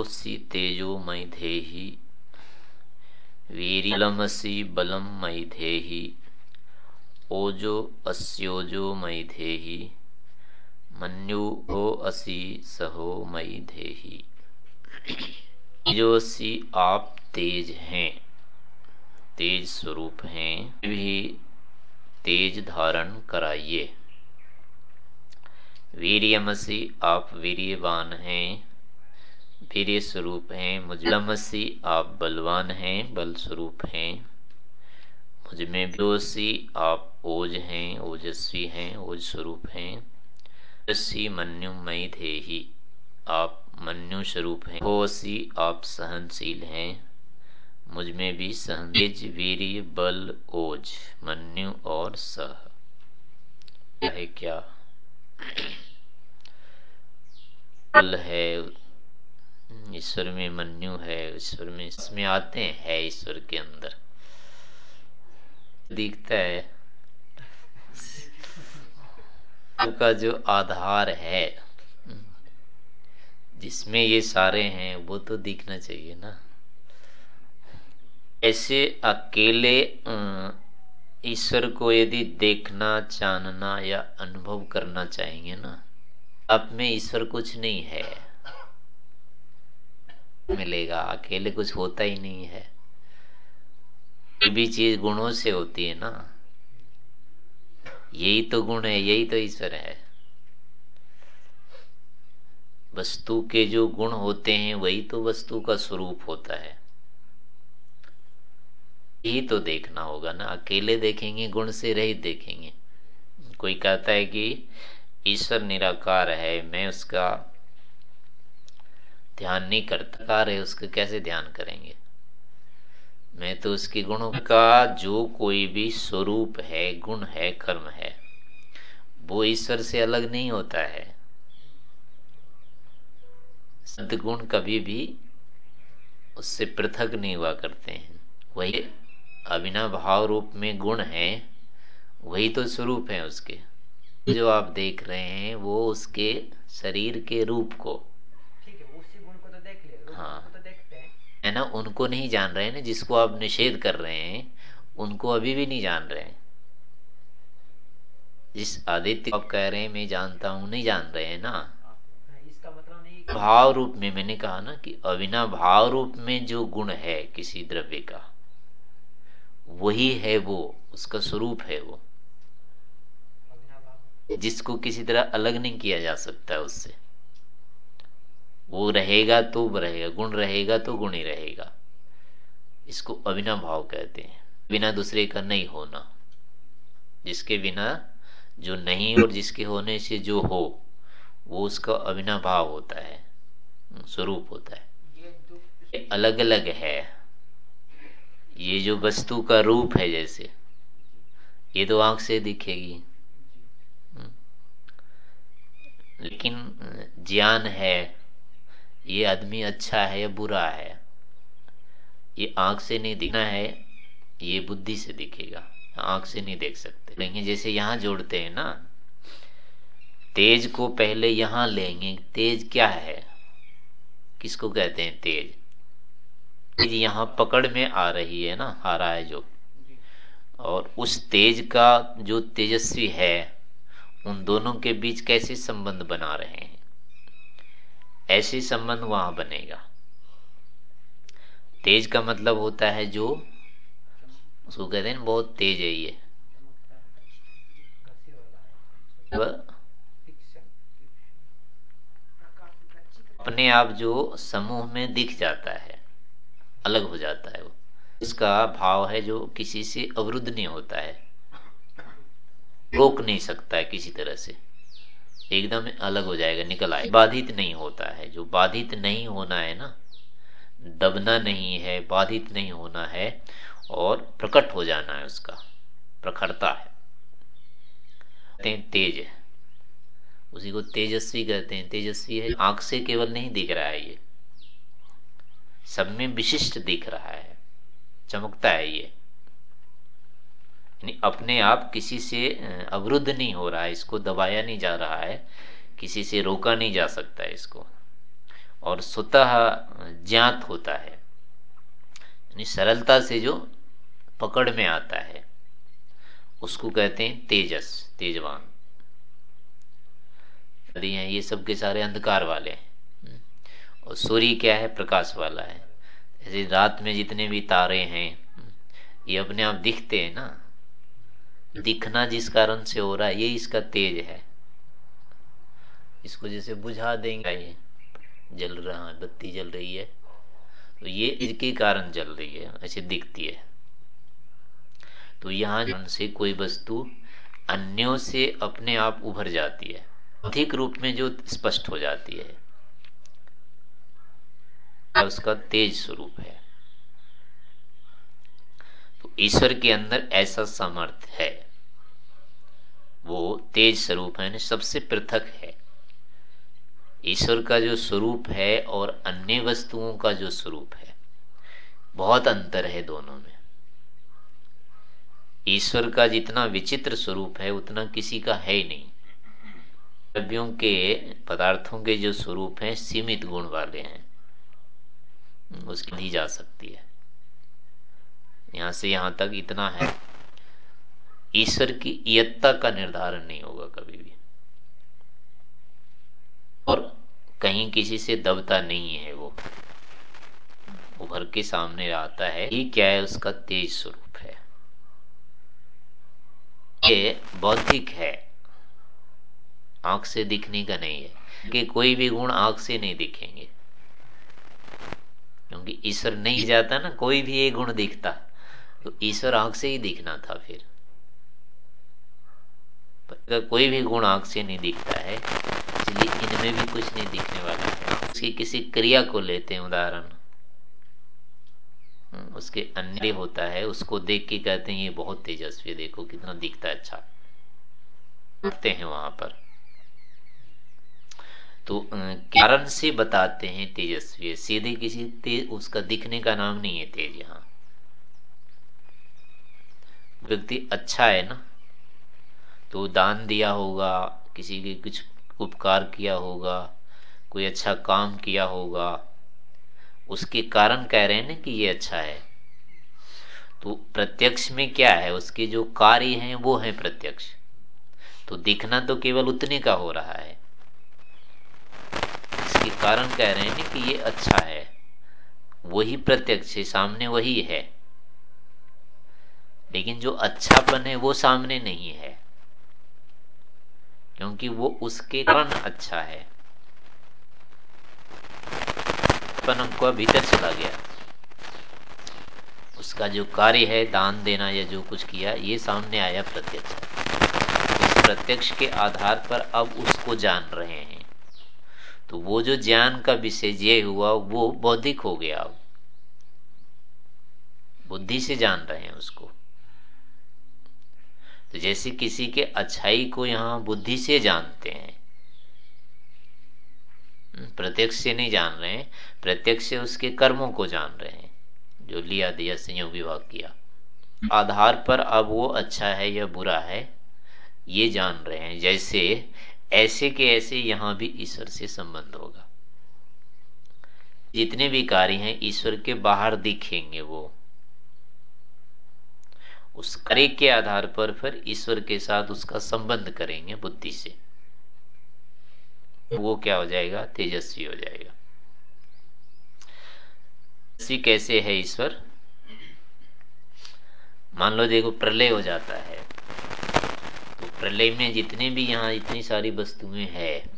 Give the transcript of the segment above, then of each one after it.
ओसी तेजो मई धेही। वीरिलमसी बलम मई धेही। ओजो अस्योजो मई धेही। हो असी सहो मई धेही। तेजोसी आप तेज हैं, तेज स्वरूप हैं, भी तेज धारण कराइए। वीरियमसी आप वीरियवान हैं वीर स्वरूप हैं, मुजलमसी आप बलवान हैं बल स्वरूप हैं। मुझमें जोशी आप ओज हैं, ओजस्वी हैं ओज स्वरूप हैं। ओजस्वी मन्यु मई थे आप मन्यु स्वरूप हैं। होसी आप सहनशील हैं। मुझमें भी सहन तेज वीर बल, ओज, मन्यु और सह। है क्या? बल है ईश्वर में मन्यु है, ईश्वर में इसमें आते हैं है ईश्वर के अंदर। दिखता है। का जो आधार है, जिसमें ये सारे हैं, वो तो दिखना चाहिए ना। ऐसे अकेले ईश्वर को यदि देखना, जानना या अनुभव करना चाहेंगे ना, आप में ईश्वर कुछ नहीं है। मिलेगा। अकेले कुछ होता ही नहीं है। भी चीज़ गुणों से होती है ना। यही तो गुण है, यही तो ईश्वर है। वस्तु के जो गुण होते हैं, वही तो वस्तु का स्वरूप होता है। यही तो देखना होगा ना। अकेले देखेंगे, गुण से रहित देखेंगे। कोई कहता है कि ईश्वर निराकार है, मैं उसका ध्यान नहीं करता कार है उसका कैसे ध्यान करेंगे? मैं तो उसके गुणों का जो कोई भी स्वरूप है, गुण है, कर्म है, वो ईश्वर से अलग नहीं होता है। सदगुण कभी भी उससे पृथक नहीं हुआ करते हैं। वही अभिना भाव रूप में गुण है, वही तो स्वरूप है उसके। जो आप देख रहे हैं, वो उसके शरीर के रूप को हाँ। तो है। ना? उनको नहीं जान रहे हैं ना जिसको आप निषेध कर रहे हैं उनको अभी भी नहीं जान रहे हैं। जिस आदित्य आप कह रहे हैं मैं जानता हूँ नहीं जान रहे हैं ना? इसका मतलब नहीं भाव रूप में मैंने कहा ना कि अविना भाव रूप में जो गुण है किसी द्रव्य का वही है वो उसका स्वरूप है वो। जिसको किसी तरह अलग नहीं किया जा सकता उससे। वो रहेगा तो रहेगा, गुण रहेगा तो गुण ही रहेगा। इसको अविना भाव कहते हैं। बिना दूसरे का नहीं होना। जिसके बिना जो नहीं और जिसके होने से जो हो, वो उसका अविना भाव होता है, स्वरूप होता है। ये अलग अलग है। ये जो वस्तु का रूप है जैसे, ये तो आँख से दिखेगी। लेकिन ज्ञान है ये आदमी अच्छा है या बुरा है? ये आँख से नहीं दिखना है, ये बुद्धि से दिखेगा। आँख से नहीं देख सकते। लेकिन जैसे यहाँ जोड़ते हैं ना, तेज को पहले यहाँ लेंगे। तेज क्या है? किसको कहते हैं तेज? तेज यहाँ पकड़ में आ रही है ना, आ रहा है जो। और उस तेज का जो तेजस्वी है, उन दोनों के बीच कैसे संबंध बना रहे हैं? ऐसे संबंध वहाँ बनेगा। तेज का मतलब होता है जो, उसको कहते हैं बहुत तेज है ये। अपने आप जो समूह में दिख जाता है, अलग हो जाता है वो। इसका भाव है जो किसी से अवरुद्ध नहीं होता है। रोक नहीं सकता है किसी तरह से। एकदम अलग हो जाएगा निकल आए। बाधित नहीं होता है। जो बाधित नहीं होना है ना दबना नहीं है बाधित नहीं होना है और प्रकट हो जाना है उसका प्रखरता है। तेज है उसी को तेजस्वी कहते हैं। तेजस्वी है आँख से केवल नहीं दिख रहा है ये। सब में विशिष्ट दिख रहा है। चमकता है ये। अपने आप किसी से अवरुद्ध नहीं हो रहा है, इसको दबाया नहीं जा रहा है, किसी से रोका नहीं जा सकता है इसको। और स्वतः ज्ञात होता है। यानी सरलता से जो पकड़ में आता है, उसको कहते हैं तेजस, तेजवान। हैं ये सब के सारे अंधकार वाले हैं। और सूर्य क्या है? प्रकाश वाला है। जैसे रात में जितने भी तारे हैं ये अपने आप दिखते हैं ना। दिखना जिस कारण से हो रहा है, ये इसका तेज है। इसको जैसे बुझा देंगे जल रहा है, बत्ती जल रही है तो ये इसके कारण जल रही है, ऐसे दिखती है। तो यहाँ से कोई वस्तु अन्यों से अपने आप उभर जाती है। अधिक रूप में जो स्पष्ट हो जाती है, उसका तेज स्वरूप है। तो ईश्वर के अंदर ऐसा सामर्थ्य है। वो तेज स्वरूप है सबसे पृथक है। ईश्वर का जो स्वरूप है और अन्य वस्तुओं का जो स्वरूप है, बहुत अंतर है दोनों में। ईश्वर का जितना विचित्र स्वरूप है, उतना किसी का है ही नहीं। द्रव्यों के, पदार्थों के जो स्वरूप हैं, सीमित गुण वाले हैं। उसकी दी जा सकती है। यहाँ से यहाँ तक इतना है। ईश्वर की इयत्ता का निर्धारण नहीं होगा कभी भी। और कहीं किसी से दबता नहीं है वो। उभर के सामने आता है। ये क्या है? उसका तेज स्वरूप है। ये बौद्धिक है। आँख से दिखने का नहीं है। कि कोई भी गुण आँख से नहीं दिखेंगे। क्योंकि ईश्वर नहीं जाता ना, कोई भी एक गुण दिखता। तो ईश्वर आँख से ही दिखना था फिर। अगर कोई भी गुण आँख से नहीं दिखता है इसलिए इनमें भी कुछ नहीं दिखने वाला है। उसकी किसी क्रिया को लेते हैं उदाहरण। हम्म, उसके अन्य होता है उसको देख के कहते हैं ये बहुत तेजस्वी देखो कितना दिखता है अच्छा। करते हैं वहाँ पर। तो कारण से बताते हैं तेजस्वी सीधे किसी तेज उसका दिखने का नाम नहीं है तेज यहाँ। व्यक्ति अच्छा है ना? तो दान दिया होगा, किसी के कुछ उपकार किया होगा, कोई अच्छा काम किया होगा, उसके कारण कह रहे हैं ना कि ये अच्छा है। तो प्रत्यक्ष में क्या है? उसके जो कार्य हैं, वो है प्रत्यक्ष। तो दिखना तो केवल उतने का हो रहा है। इसके कारण कह रहे हैं ना कि ये अच्छा है। वही प्रत्यक्ष सामने वही है। लेकिन जो अच्छापन है, वो सामने नहीं है। क्योंकि वो उसके कारण अच्छा है। हमको भीतर चला गया। उसका जो कार्य है, दान देना या जो कुछ किया, ये सामने आया प्रत्यक्ष। उस प्रत्यक्ष के आधार पर अब उसको जान रहे हैं। तो वो जो ज्ञान का विषय ये हुआ, वो बौद्धिक हो गया। अब बुद्धि से जान रहे हैं उसको। तो जैसे किसी के अच्छाई को यहाँ बुद्धि से जानते हैं। प्रत्यक्ष से नहीं जान रहे हैं, प्रत्यक्ष से उसके कर्मों को जान रहे हैं, जो लिया, दिया, संयोग, विभाग किया। आधार पर अब वो अच्छा है या बुरा है, ये जान रहे हैं। जैसे ऐसे के ऐसे यहाँ भी ईश्वर से संबंध होगा। जितने भी कार्य हैं, ईश्वर के बाहर दिखेंगे वो। उस करे के आधार पर फिर ईश्वर के साथ उसका संबंध करेंगे बुद्धि से। वो क्या हो जाएगा? तेजस्वी हो जाएगा। तेजस्वी कैसे है ईश्वर? मान लो देखो, प्रलय हो जाता है। तो प्रलय में जितने भी यहाँ इतनी सारी वस्तुएँ है,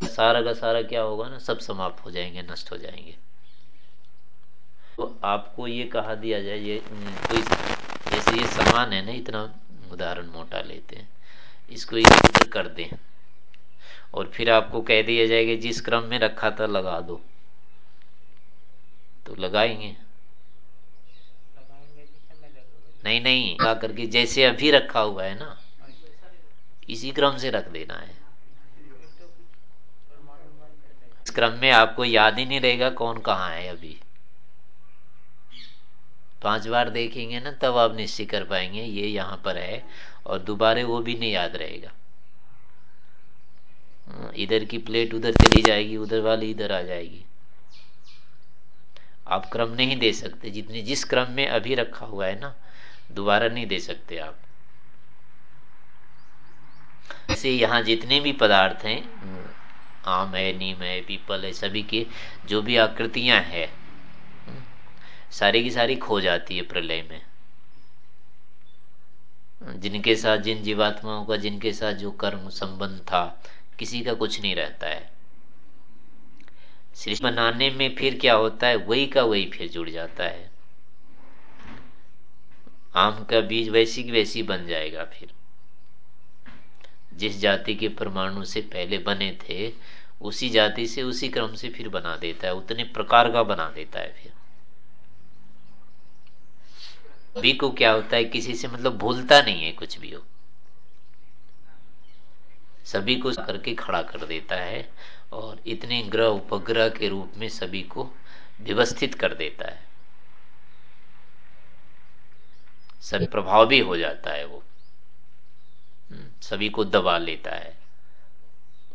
सारा का सारा क्या होगा ना? सब समाप्त हो जाएँगे, नष्ट हो जाएँगे। तो आपको ये कहा दिया जाए, ये कोई जैसे ये समान है ना, इतना उदाहरण मोटा लेते हैं। इसको इधर कर दें। और फिर आपको कह दिया जाएगा, जिस क्रम में रखा था, लगा दो। तो लगाएँगे? नहीं नहीं, लगा करके जैसे अभी रखा हुआ है ना, इसी क्रम से रख देना है। इस क्रम में आपको याद ही नहीं रहेगा कौन कहाँ है अभी। पाँच बार देखेंगे ना, तब आप निश्चय कर पाएँगे ये यहाँ पर है और दोबारे वो भी नहीं याद रहेगा। इधर की प्लेट उधर चली जाएगी, उधर वाली इधर आ जाएगी। आप क्रम नहीं दे सकते, जितने जिस क्रम में अभी रखा हुआ है ना, दोबारा नहीं दे सकते आप। ऐसे यहाँ जितने भी पदार्थ हैं, आम है, नीम है, पीपल है, सभी के जो भी आकृतियाँ हैं सारी की सारी खो जाती है प्रलय में। जिनके साथ, जिन जीवात्माओं का, जिनके साथ जो कर्म संबंध था, किसी का कुछ नहीं रहता है। सृष्टि बनाने में फिर क्या होता है? वही का वही फिर जुड़ जाता है। आम का बीज वैसी की वैसी बन जाएगा फिर। जिस जाति के परमाणु से पहले बने थे, उसी जाति से उसी क्रम से फिर बना देता है, उतने प्रकार का बना देता है फिर। भी को क्या होता है किसी से मतलब भूलता नहीं है कुछ भी हो। सभी को करके खड़ा कर देता है और इतने ग्रह उपग्रह के रूप में सभी को व्यवस्थित कर देता है। सभी प्रभाव भी हो जाता है वो। हम्म, सभी को दबा लेता है।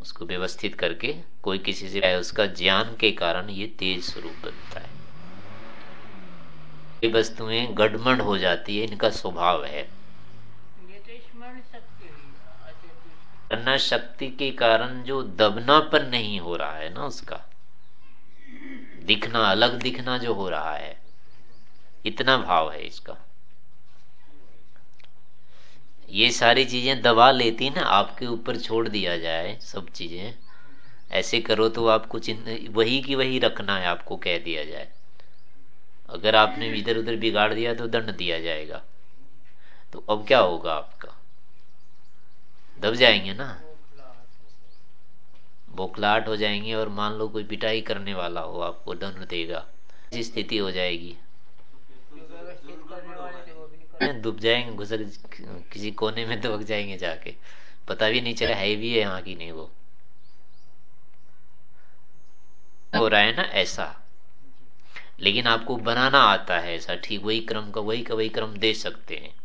उसको व्यवस्थित करके कोई किसी से उसका ज्ञान के कारण ये तेज स्वरूप बनता है। वस्तुएँ गड़मड़ हो जाती है, इनका स्वभाव है। शक्ति के कारण जो दबनापन नहीं हो रहा है ना उसका। दिखना, अलग दिखना जो हो रहा है, इतना भाव है इसका। ये सारी चीज़ें दबा लेती ना, आपके ऊपर छोड़ दिया जाए सब चीज़ें। ऐसे करो तो आपको वही की वही रखना है आपको, कह दिया जाए। अगर आपने इधर उधर बिगाड़ दिया तो दंड दिया जाएगा। तो अब क्या होगा आपका? दब जाएँगे ना? बोखलाहट हो जाएँगे और मान लो कोई पिटाई करने वाला हो आपको, दंड देगा। ऐसी स्थिति हो जाएगी। डूब जाएँगे घुसक किसी कोने में दबक जाएँगे जाके। पता भी नहीं चला, है भी है यहाँ की नहीं वो। हो रहा है ना ऐसा? लेकिन आपको बनाना आता है ऐसा। ठीक वही क्रम का, वही का, वही क्रम दे सकते हैं।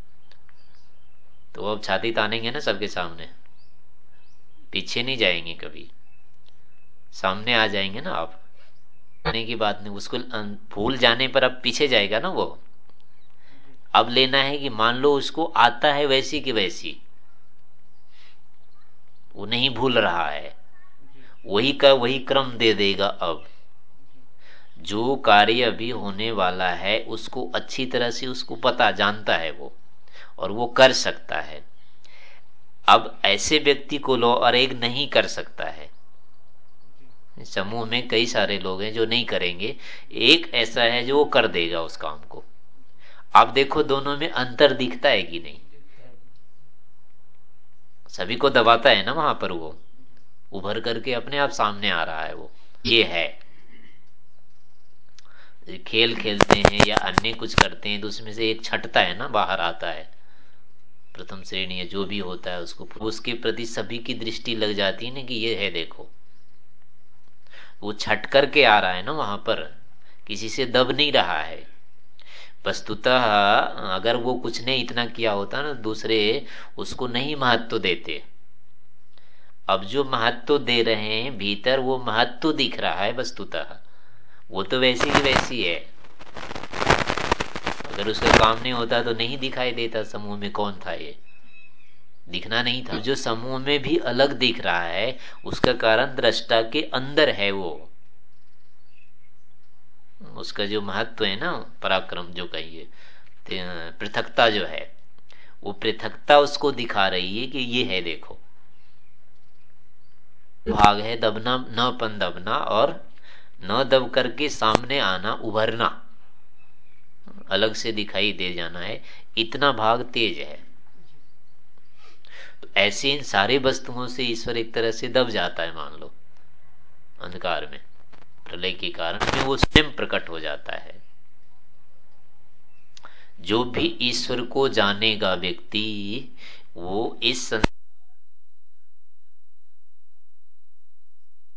तो अब छाती तानेंगे ना सबके सामने? पीछे नहीं जाएँगे कभी। सामने आ जाएँगे ना आप। आने की बात नहीं, उसको भूल जाने पर अब पीछे जाएगा ना वो। अब लेना है कि मान लो उसको आता है वैसी की वैसी। वो नहीं भूल रहा है। वही का वही क्रम दे देगा अब। जो कार्य अभी होने वाला है, उसको अच्छी तरह से उसको पता जानता है वो, और वो कर सकता है। अब ऐसे व्यक्ति को लो और एक नहीं कर सकता है। समूह में कई सारे लोग हैं जो नहीं करेंगे। एक ऐसा है जो वो कर देगा उस काम को। आप देखो, दोनों में अंतर दिखता है कि नहीं? सभी को दबाता है ना वहाँ पर वो? उभर करके अपने आप सामने आ रहा है वो। ये है। खेल खेलते हैं या अन्य कुछ करते हैं तो उसमें से एक छटता है ना, बाहर आता है। प्रथम श्रेणी या जो भी होता है उसको। उसके प्रति सभी की दृष्टि लग जाती है ना कि ये है देखो। वो छट करके आ रहा है ना वहाँ पर। किसी से दब नहीं रहा है। वस्तुतः अगर वो कुछ ने इतना किया होता ना दूसरे, उसको नहीं महत्व देते। अब जो महत्व दे रहे हैं भीतर, वो महत्व दिख रहा है वस्तुतः। वो तो वैसी ही वैसी है। अगर उसका काम नहीं होता तो नहीं दिखाई देता समूह में कौन था ये। दिखना नहीं था। जो समूह में भी अलग दिख रहा है, उसका कारण दृष्टा के अंदर है वो। उसका जो महत्व है ना, पराक्रम जो कहिए पृथकता जो है, वो पृथकता उसको दिखा रही है कि ये है देखो। भाग है दबना, न पन दबना और न दब करके सामने आना, उभरना। अलग से दिखाई दे जाना है। इतना भाग तेज है। तो ऐसे इन सारे वस्तुओं से ईश्वर एक तरह से दब जाता है, मान लो, अंधकार में। प्रलय के कारण में वो स्वयं प्रकट हो जाता है। जो भी ईश्वर को जानेगा व्यक्ति, वो इस